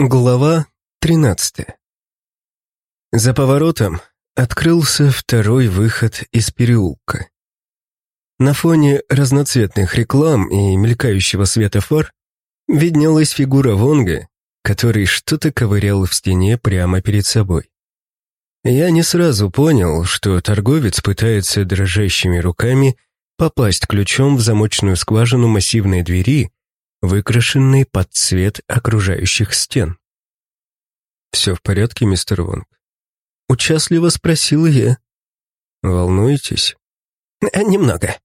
Глава 13 За поворотом открылся второй выход из переулка. На фоне разноцветных реклам и мелькающего света фар виднелась фигура Вонга, который что-то ковырял в стене прямо перед собой. Я не сразу понял, что торговец пытается дрожащими руками попасть ключом в замочную скважину массивной двери, выкрашенный под цвет окружающих стен. «Все в порядке, мистер Вонг?» Участливо спросил я. «Волнуетесь?» «Э, «Немного».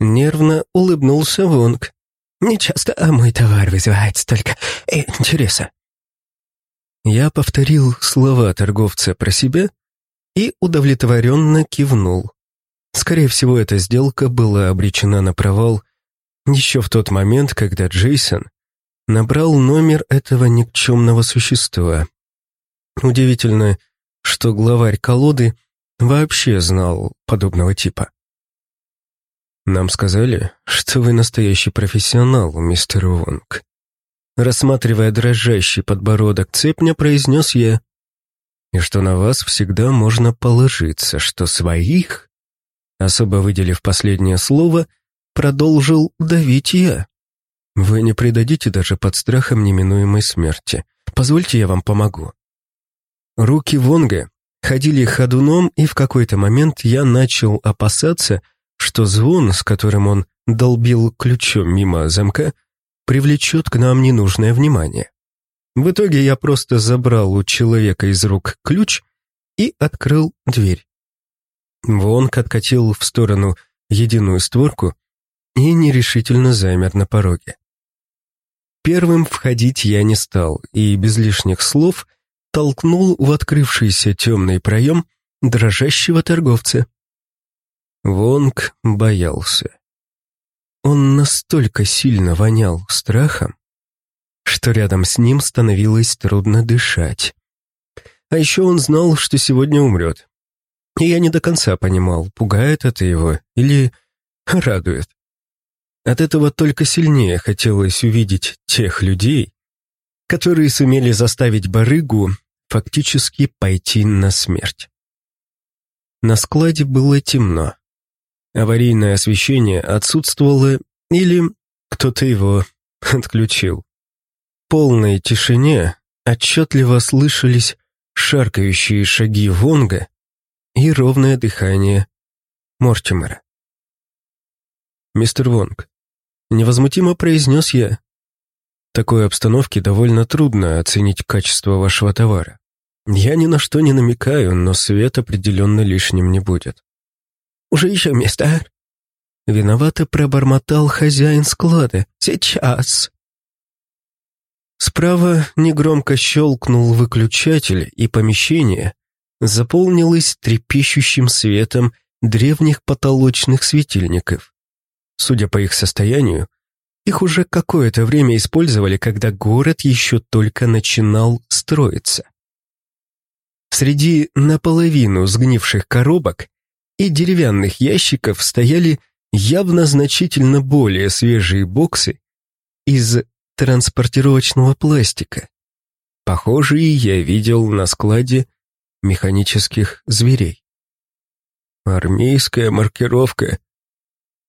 Нервно улыбнулся Вонг. «Не часто а мой товар вызывает столько интереса». Я повторил слова торговца про себя и удовлетворенно кивнул. Скорее всего, эта сделка была обречена на провал еще в тот момент, когда Джейсон набрал номер этого никчемного существа. Удивительно, что главарь колоды вообще знал подобного типа. «Нам сказали, что вы настоящий профессионал, мистер Вонг». Рассматривая дрожащий подбородок цепня, произнес я, «И что на вас всегда можно положиться, что своих...» Особо выделив последнее слово, продолжил давить я. Вы не предадите даже под страхом неминуемой смерти. Позвольте я вам помогу. Руки Вонга ходили ходуном, и в какой-то момент я начал опасаться, что звон, с которым он долбил ключом мимо замка, привлечет к нам ненужное внимание. В итоге я просто забрал у человека из рук ключ и открыл дверь. Вонг откатил в сторону единую створку, и нерешительно замер на пороге. Первым входить я не стал и без лишних слов толкнул в открывшийся темный проем дрожащего торговца. Вонг боялся. Он настолько сильно вонял страхом, что рядом с ним становилось трудно дышать. А еще он знал, что сегодня умрет. И я не до конца понимал, пугает это его или радует. От этого только сильнее хотелось увидеть тех людей, которые сумели заставить барыгу фактически пойти на смерть. На складе было темно. Аварийное освещение отсутствовало или кто-то его отключил. В полной тишине отчетливо слышались шаркающие шаги Вонга и ровное дыхание Мортимера. «Мистер Вонг, Невозмутимо произнес я. В такой обстановке довольно трудно оценить качество вашего товара. Я ни на что не намекаю, но свет определенно лишним не будет. «Уже еще место?» Виновато пробормотал хозяин склада. «Сейчас!» Справа негромко щелкнул выключатель, и помещение заполнилось трепещущим светом древних потолочных светильников. Судя по их состоянию, их уже какое-то время использовали, когда город еще только начинал строиться. Среди наполовину сгнивших коробок и деревянных ящиков стояли явно значительно более свежие боксы из транспортировочного пластика. Похожие я видел на складе механических зверей. Армейская маркировка,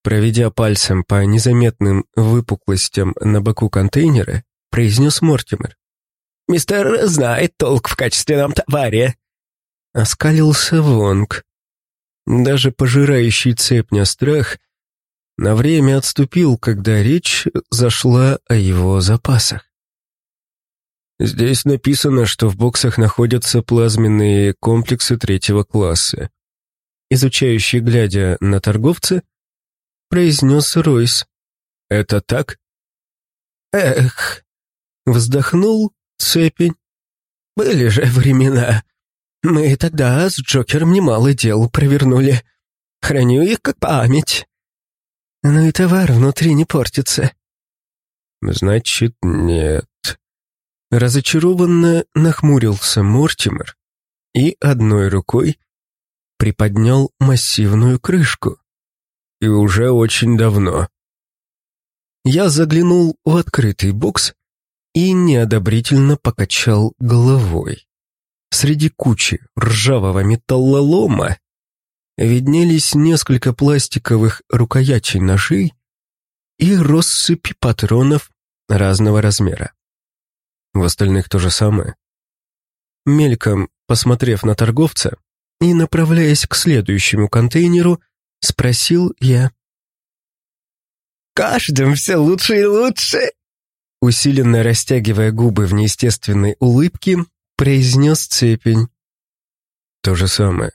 Проведя пальцем по незаметным выпуклостям на боку контейнера, произнес Мортимер. «Мистер знает толк в качественном товаре». Оскалился Вонг. Даже пожирающий цепня страх на время отступил, когда речь зашла о его запасах. Здесь написано, что в боксах находятся плазменные комплексы третьего класса. Изучающий, глядя на торговца, произнес Ройс. «Это так?» «Эх!» — вздохнул Цепень. «Были же времена. Мы тогда с Джокером немало дел провернули. Храню их как память. Но и товар внутри не портится». «Значит, нет». Разочарованно нахмурился Мортимер и одной рукой приподнял массивную крышку и уже очень давно. Я заглянул в открытый бокс и неодобрительно покачал головой. Среди кучи ржавого металлолома виднелись несколько пластиковых рукоятей ножей и россыпи патронов разного размера. В остальных то же самое. Мельком посмотрев на торговца и направляясь к следующему контейнеру, спросил я. «Каждым все лучше и лучше!» Усиленно растягивая губы в неестественной улыбке, произнес цепень. То же самое.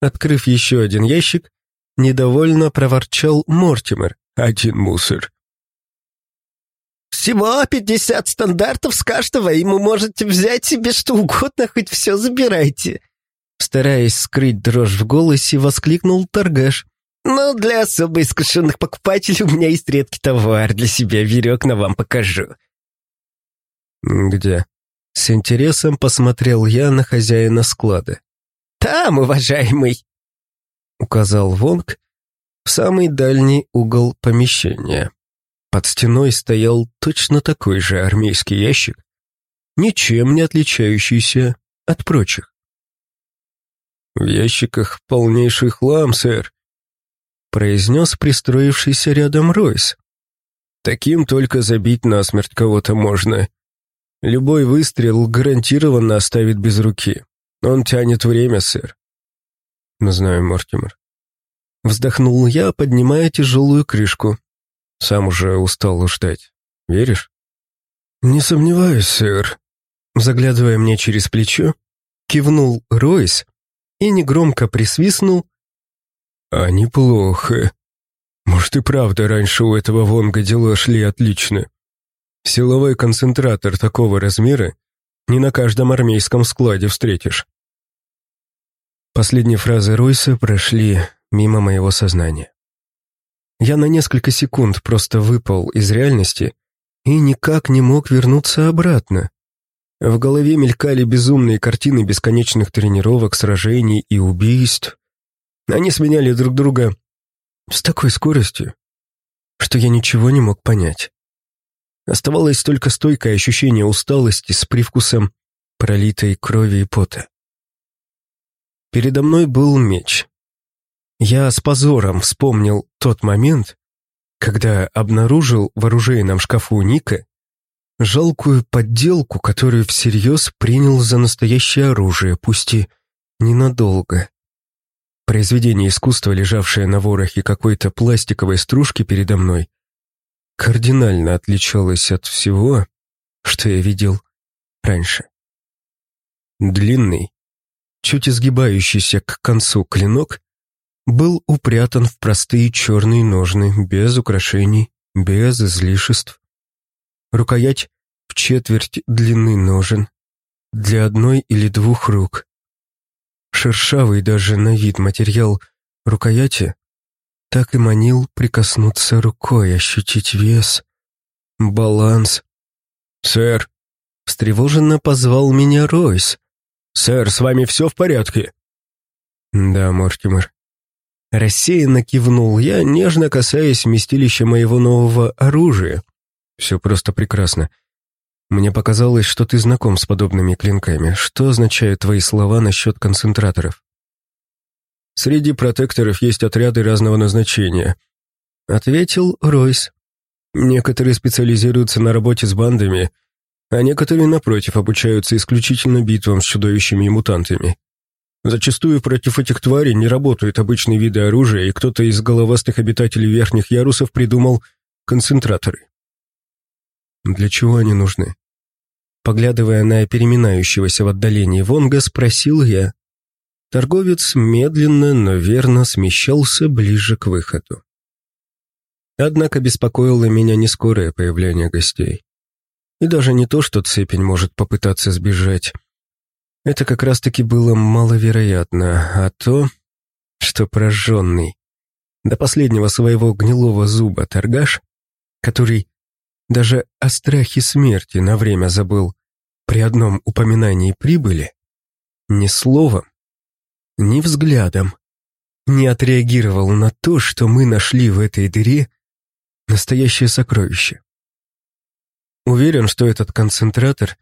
Открыв еще один ящик, недовольно проворчал Мортимер. Один мусор. «Всего пятьдесят стандартов с каждого, и вы можете взять себе что угодно, хоть все забирайте!» Стараясь скрыть дрожь в голосе, воскликнул торгаш. «Но для особо искушенных покупателей у меня есть редкий товар. Для себя верек на вам покажу». «Где?» С интересом посмотрел я на хозяина склада. «Там, уважаемый!» Указал Вонг в самый дальний угол помещения. Под стеной стоял точно такой же армейский ящик, ничем не отличающийся от прочих. «В ящиках полнейший хлам, сэр», — произнес пристроившийся рядом Ройс. «Таким только забить насмерть кого-то можно. Любой выстрел гарантированно оставит без руки. Он тянет время, сэр». «Знаю, Мортимер». Вздохнул я, поднимая тяжелую крышку. Сам уже устал ждать. Веришь? «Не сомневаюсь, сэр». Заглядывая мне через плечо, кивнул Ройс и негромко присвистнул. «А неплохо. Может и правда раньше у этого Вонга дела шли отлично. Силовой концентратор такого размера не на каждом армейском складе встретишь». Последние фразы Ройса прошли мимо моего сознания. Я на несколько секунд просто выпал из реальности и никак не мог вернуться обратно. В голове мелькали безумные картины бесконечных тренировок, сражений и убийств. Они сменяли друг друга с такой скоростью, что я ничего не мог понять. Оставалось только стойкое ощущение усталости с привкусом пролитой крови и пота. Передо мной был меч. Я с позором вспомнил тот момент, когда обнаружил в оружейном шкафу Ника жалкую подделку, которую всерьез принял за настоящее оружие, пусть и ненадолго. Произведение искусства, лежавшее на ворохе какой-то пластиковой стружки передо мной, кардинально отличалось от всего, что я видел раньше. Длинный, чуть изгибающийся к концу клинок был упрятан в простые черные ножны, без украшений, без излишеств. Рукоять в четверть длины ножен, для одной или двух рук. Шершавый даже на вид материал рукояти так и манил прикоснуться рукой, ощутить вес, баланс. «Сэр!» — встревоженно позвал меня Ройс. «Сэр, с вами все в порядке?» «Да, Мортимер». Рассеянно кивнул я, нежно касаясь вместилища моего нового оружия. Все просто прекрасно. Мне показалось, что ты знаком с подобными клинками. Что означают твои слова насчет концентраторов? Среди протекторов есть отряды разного назначения. Ответил Ройс. Некоторые специализируются на работе с бандами, а некоторые, напротив, обучаются исключительно битвам с чудовищами и мутантами. Зачастую против этих тварей не работают обычные виды оружия, и кто-то из головастых обитателей верхних ярусов придумал концентраторы. Для чего они нужны? Поглядывая на переминающегося в отдалении Вонга, спросил я. Торговец медленно, но верно смещался ближе к выходу. Однако беспокоило меня не скорое появление гостей. И даже не то, что цепень может попытаться сбежать. Это как раз-таки было маловероятно, а то, что прожженный, до последнего своего гнилого зуба торгаш, который даже о страхе смерти на время забыл при одном упоминании прибыли, ни словом, ни взглядом не отреагировал на то, что мы нашли в этой дыре настоящее сокровище. Уверен, что этот концентратор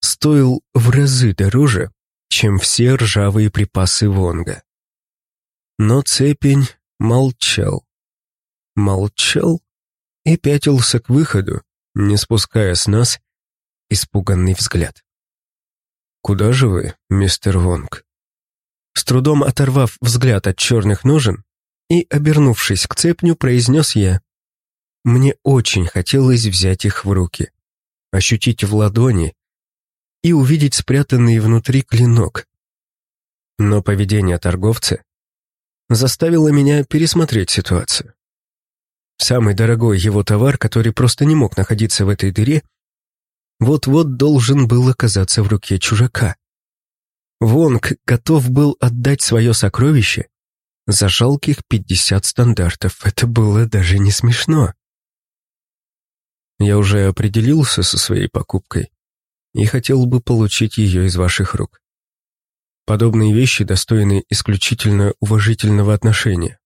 стоил в разы дороже, чем все ржавые припасы Вонга. Но Цепень молчал. Молчал и пятился к выходу, не спуская с нас испуганный взгляд. «Куда же вы, мистер Вонг?» С трудом оторвав взгляд от черных ножен и, обернувшись к цепню, произнес я. Мне очень хотелось взять их в руки, ощутить в ладони и увидеть спрятанный внутри клинок. Но поведение торговца заставило меня пересмотреть ситуацию. Самый дорогой его товар, который просто не мог находиться в этой дыре, вот-вот должен был оказаться в руке чужака. Вонг готов был отдать свое сокровище за жалких пятьдесят стандартов. Это было даже не смешно. Я уже определился со своей покупкой и хотел бы получить ее из ваших рук. Подобные вещи достойны исключительно уважительного отношения.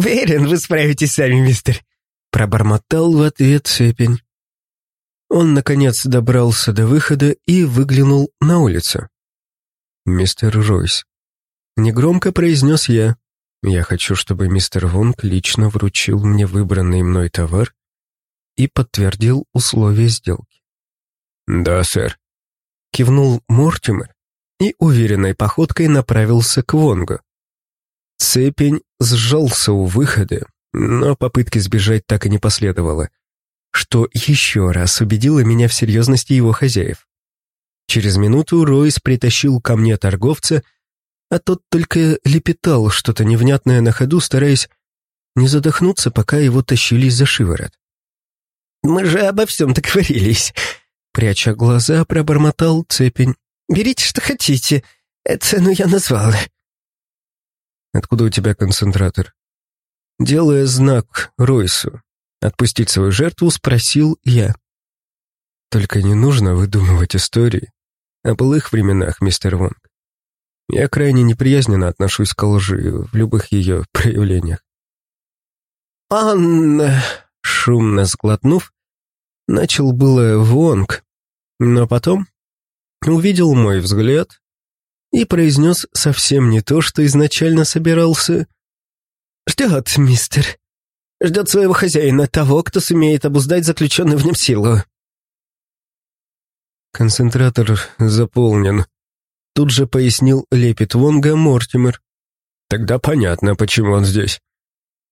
«Уверен, вы справитесь сами, мистер», — пробормотал в ответ Цепень. Он, наконец, добрался до выхода и выглянул на улицу. «Мистер Ройс», — негромко произнес я, — «я хочу, чтобы мистер Вонг лично вручил мне выбранный мной товар и подтвердил условия сделки». «Да, сэр», — кивнул Мортимер и уверенной походкой направился к Вонгу. Цепень сжался у выхода, но попытки сбежать так и не последовало, что еще раз убедило меня в серьезности его хозяев. Через минуту Ройс притащил ко мне торговца, а тот только лепетал что-то невнятное на ходу, стараясь не задохнуться, пока его тащили за шиворот. «Мы же обо всем договорились», — пряча глаза, пробормотал цепень. «Берите, что хотите. Цену я назвал». «Откуда у тебя концентратор?» Делая знак Ройсу, отпустить свою жертву, спросил я. «Только не нужно выдумывать истории о былых временах, мистер Вонг. Я крайне неприязненно отношусь к лжи в любых ее проявлениях». «Он...» Шумно сглотнув, начал было Вонг, но потом увидел мой взгляд и произнес совсем не то, что изначально собирался. «Ждет, мистер. Ждет своего хозяина, того, кто сумеет обуздать заключенную в нем силу». «Концентратор заполнен», — тут же пояснил лепет Вонга Мортимер. «Тогда понятно, почему он здесь.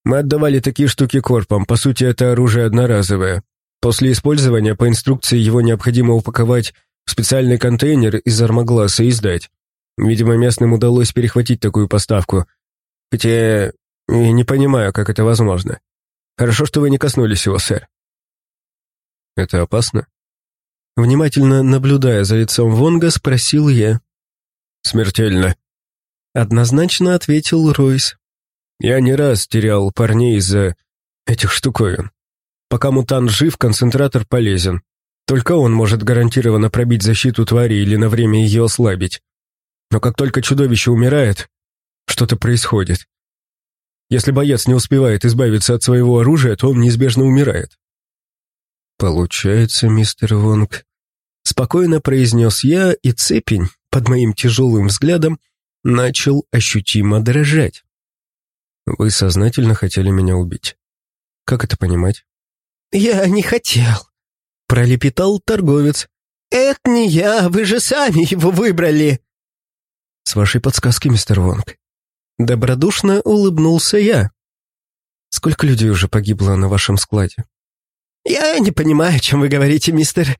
Мы отдавали такие штуки корпам, по сути, это оружие одноразовое. После использования по инструкции его необходимо упаковать в специальный контейнер из армогласа и сдать. Видимо, местным удалось перехватить такую поставку. Хотя я не понимаю, как это возможно. Хорошо, что вы не коснулись его, сэр. Это опасно? Внимательно наблюдая за лицом Вонга, спросил я. Смертельно. Однозначно ответил Ройс. Я не раз терял парней из-за этих штуковин. Пока мутант жив, концентратор полезен. Только он может гарантированно пробить защиту твари или на время ее ослабить. Но как только чудовище умирает, что-то происходит. Если боец не успевает избавиться от своего оружия, то он неизбежно умирает. «Получается, мистер Вонг», — спокойно произнес я, и цепень, под моим тяжелым взглядом, начал ощутимо дрожать. «Вы сознательно хотели меня убить. Как это понимать?» «Я не хотел», — пролепетал торговец. «Это не я, вы же сами его выбрали». «С вашей подсказки, мистер Вонг». Добродушно улыбнулся я. «Сколько людей уже погибло на вашем складе?» «Я не понимаю, о чем вы говорите, мистер...»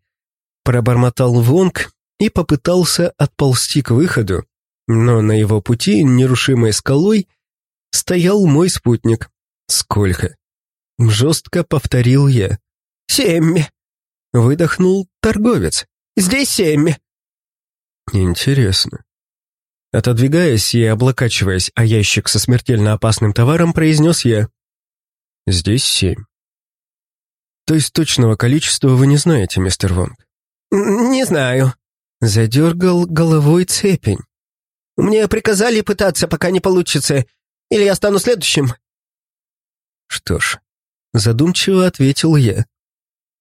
Пробормотал Вонг и попытался отползти к выходу, но на его пути, нерушимой скалой, стоял мой спутник. «Сколько?» Жестко повторил я. «Семь!» Выдохнул торговец. «Здесь семь!» «Интересно. Отодвигаясь и облокачиваясь о ящик со смертельно опасным товаром, произнес я. «Здесь семь». «То есть точного количества вы не знаете, мистер Вонг?» «Не знаю», — задергал головой цепень. «Мне приказали пытаться, пока не получится, или я стану следующим». «Что ж», — задумчиво ответил я.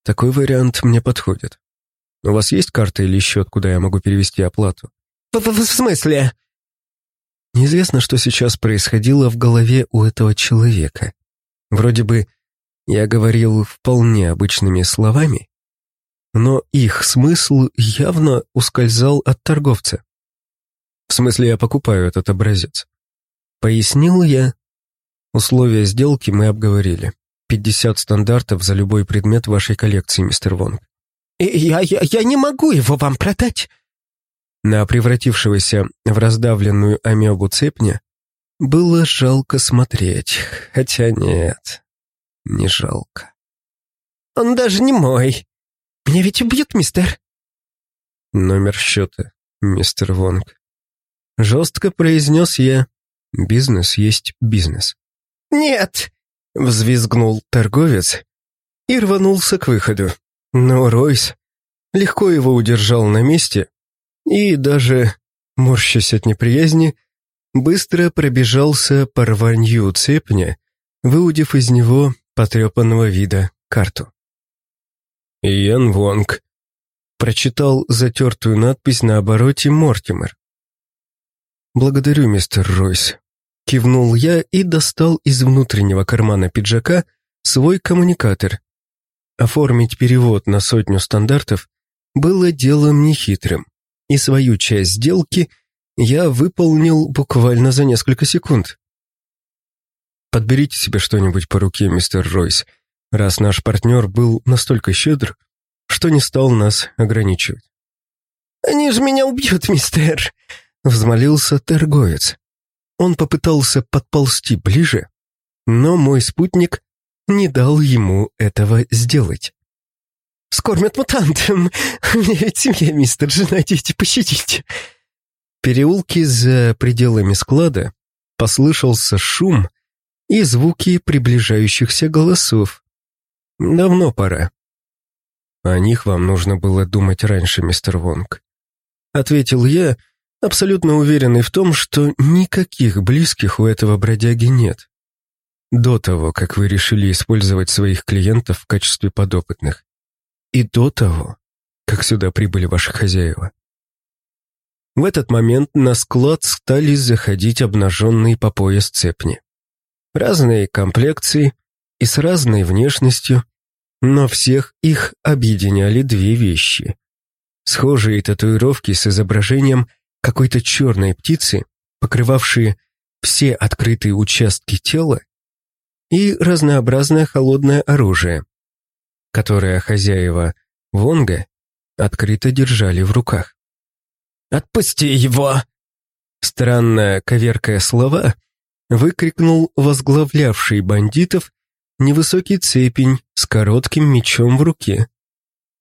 Такой вариант мне подходит. У вас есть карта или счет, куда я могу перевести оплату? В, в, смысле? Неизвестно, что сейчас происходило в голове у этого человека. Вроде бы я говорил вполне обычными словами, но их смысл явно ускользал от торговца. В смысле, я покупаю этот образец. Пояснил я. Условия сделки мы обговорили. 50 стандартов за любой предмет вашей коллекции, мистер Вонг. Я, я, я не могу его вам продать. На превратившегося в раздавленную амебу цепня было жалко смотреть, хотя нет, не жалко. Он даже не мой. Меня ведь убьют, мистер. Номер счета, мистер Вонг. Жестко произнес я. Бизнес есть бизнес. Нет! Взвизгнул торговец и рванулся к выходу. Но Ройс легко его удержал на месте и даже, морщась от неприязни, быстро пробежался по рванью цепня, выудив из него потрепанного вида карту. «Иэн Вонг», — прочитал затертую надпись на обороте Мортимер. «Благодарю, мистер Ройс», — кивнул я и достал из внутреннего кармана пиджака свой коммуникатор. Оформить перевод на сотню стандартов было делом нехитрым, и свою часть сделки я выполнил буквально за несколько секунд. Подберите себе что-нибудь по руке, мистер Ройс, раз наш партнер был настолько щедр, что не стал нас ограничивать. «Они же меня убьют, мистер!» — взмолился торговец. Он попытался подползти ближе, но мой спутник не дал ему этого сделать. «Скормят мутантам! У меня ведь семья, мистер, жена, дети, пощадите!» В переулке за пределами склада послышался шум и звуки приближающихся голосов. Давно пора. О них вам нужно было думать раньше, мистер Вонг. Ответил я, абсолютно уверенный в том, что никаких близких у этого бродяги нет. До того, как вы решили использовать своих клиентов в качестве подопытных. И до того, как сюда прибыли ваши хозяева. В этот момент на склад стали заходить обнаженные по пояс цепни. Разные комплекции и с разной внешностью, но всех их объединяли две вещи. Схожие татуировки с изображением какой-то черной птицы, покрывавшие все открытые участки тела, и разнообразное холодное оружие, которое хозяева Вонга открыто держали в руках. «Отпусти его!» Странно коверкая слова, выкрикнул возглавлявший бандитов невысокий цепень с коротким мечом в руке.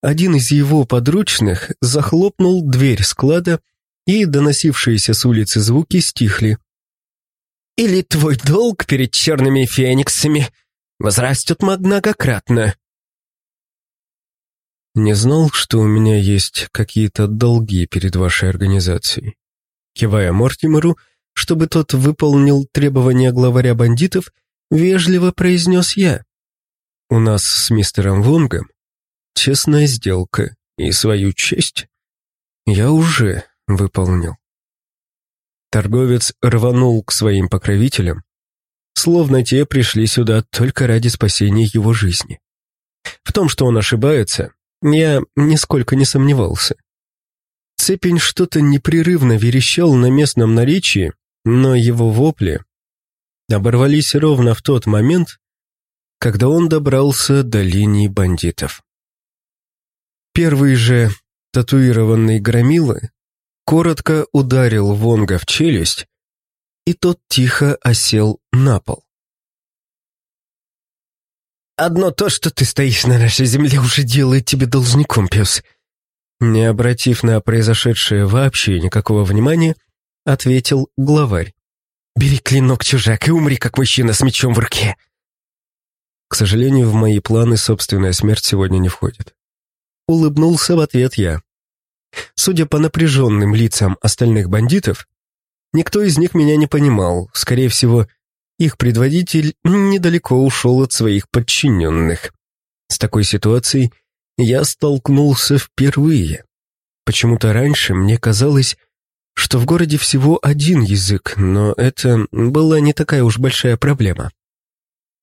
Один из его подручных захлопнул дверь склада, и доносившиеся с улицы звуки стихли. «Или твой долг перед черными фениксами возрастет многократно?» «Не знал, что у меня есть какие-то долги перед вашей организацией». Кивая Мортимеру, чтобы тот выполнил требования главаря бандитов, вежливо произнес я. «У нас с мистером Вонгом честная сделка, и свою честь я уже выполнил». Торговец рванул к своим покровителям, словно те пришли сюда только ради спасения его жизни. В том, что он ошибается, я нисколько не сомневался. Цепень что-то непрерывно верещал на местном наречии, но его вопли оборвались ровно в тот момент, когда он добрался до линии бандитов. Первый же татуированный громила коротко ударил Вонга в челюсть, и тот тихо осел на пол. «Одно то, что ты стоишь на нашей земле, уже делает тебе должником, пес», не обратив на произошедшее вообще никакого внимания, ответил главарь. «Бери клинок, чужак, и умри, как мужчина с мечом в руке!» К сожалению, в мои планы собственная смерть сегодня не входит. Улыбнулся в ответ я. Судя по напряженным лицам остальных бандитов, никто из них меня не понимал. Скорее всего, их предводитель недалеко ушел от своих подчиненных. С такой ситуацией я столкнулся впервые. Почему-то раньше мне казалось, что в городе всего один язык, но это была не такая уж большая проблема.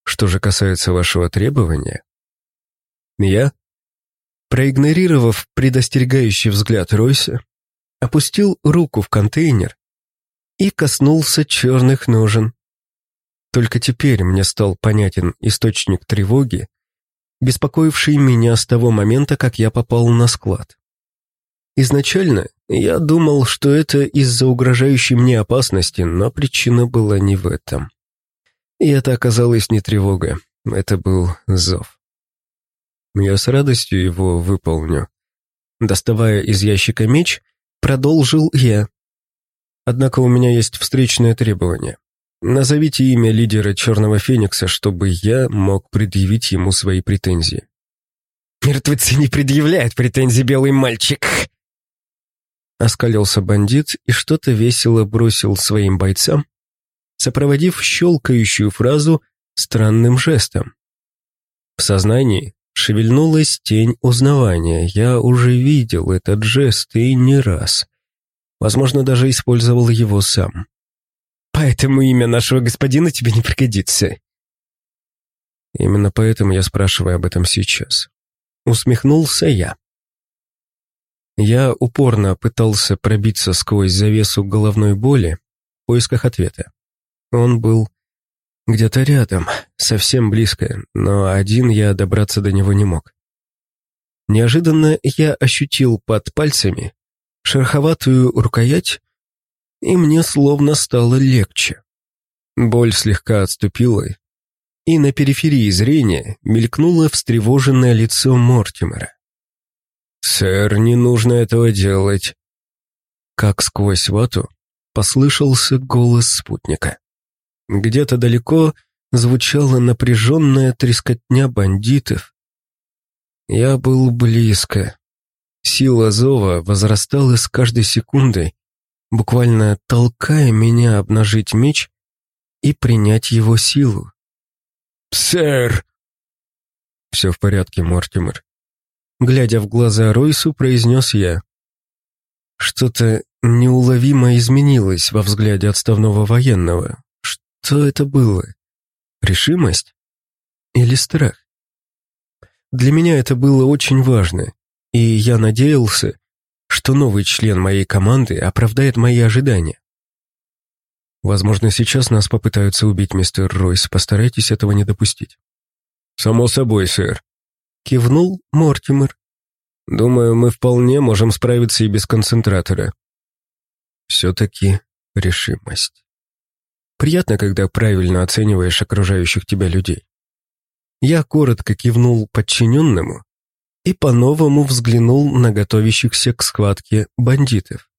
Что же касается вашего требования, я, проигнорировав предостерегающий взгляд Ройса, опустил руку в контейнер и коснулся черных ножен. Только теперь мне стал понятен источник тревоги, беспокоивший меня с того момента, как я попал на склад. Изначально я думал, что это из-за угрожающей мне опасности, но причина была не в этом. И это оказалось не тревога, это был зов. Я с радостью его выполню. Доставая из ящика меч, продолжил я. Однако у меня есть встречное требование. Назовите имя лидера Черного Феникса, чтобы я мог предъявить ему свои претензии. «Мертвецы не предъявляют претензий, белый мальчик!» Оскалился бандит и что-то весело бросил своим бойцам, сопроводив щелкающую фразу странным жестом. В сознании шевельнулась тень узнавания. Я уже видел этот жест и не раз. Возможно, даже использовал его сам. «Поэтому имя нашего господина тебе не пригодится». Именно поэтому я спрашиваю об этом сейчас. Усмехнулся я. Я упорно пытался пробиться сквозь завесу головной боли в поисках ответа. Он был где-то рядом, совсем близко, но один я добраться до него не мог. Неожиданно я ощутил под пальцами шероховатую рукоять, и мне словно стало легче. Боль слегка отступила, и на периферии зрения мелькнуло встревоженное лицо Мортимера. «Сэр, не нужно этого делать!» Как сквозь вату послышался голос спутника. Где-то далеко звучала напряженная трескотня бандитов. Я был близко. Сила зова возрастала с каждой секундой, буквально толкая меня обнажить меч и принять его силу. «Сэр!» «Все в порядке, Мортимер», глядя в глаза Ройсу, произнес я. Что-то неуловимо изменилось во взгляде отставного военного. Что это было? Решимость? Или страх? Для меня это было очень важно, и я надеялся, что новый член моей команды оправдает мои ожидания. Возможно, сейчас нас попытаются убить, мистер Ройс. Постарайтесь этого не допустить. Само собой, сэр. Кивнул Мортимер. Думаю, мы вполне можем справиться и без концентратора. Все-таки решимость. Приятно, когда правильно оцениваешь окружающих тебя людей. Я коротко кивнул подчиненному и по-новому взглянул на готовящихся к схватке бандитов.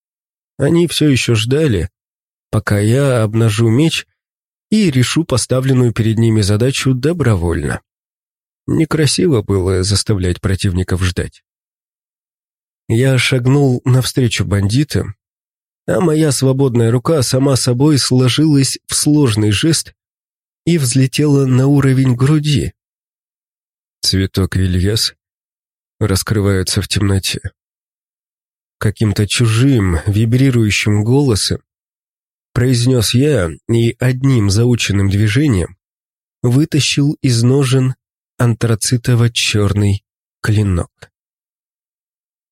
Они все еще ждали, пока я обнажу меч и решу поставленную перед ними задачу добровольно. Некрасиво было заставлять противников ждать. Я шагнул навстречу бандитам, а моя свободная рука сама собой сложилась в сложный жест и взлетела на уровень груди. Цветок вильяс раскрывается в темноте. Каким-то чужим, вибрирующим голосом произнес я и одним заученным движением вытащил из ножен антрацитово-черный клинок.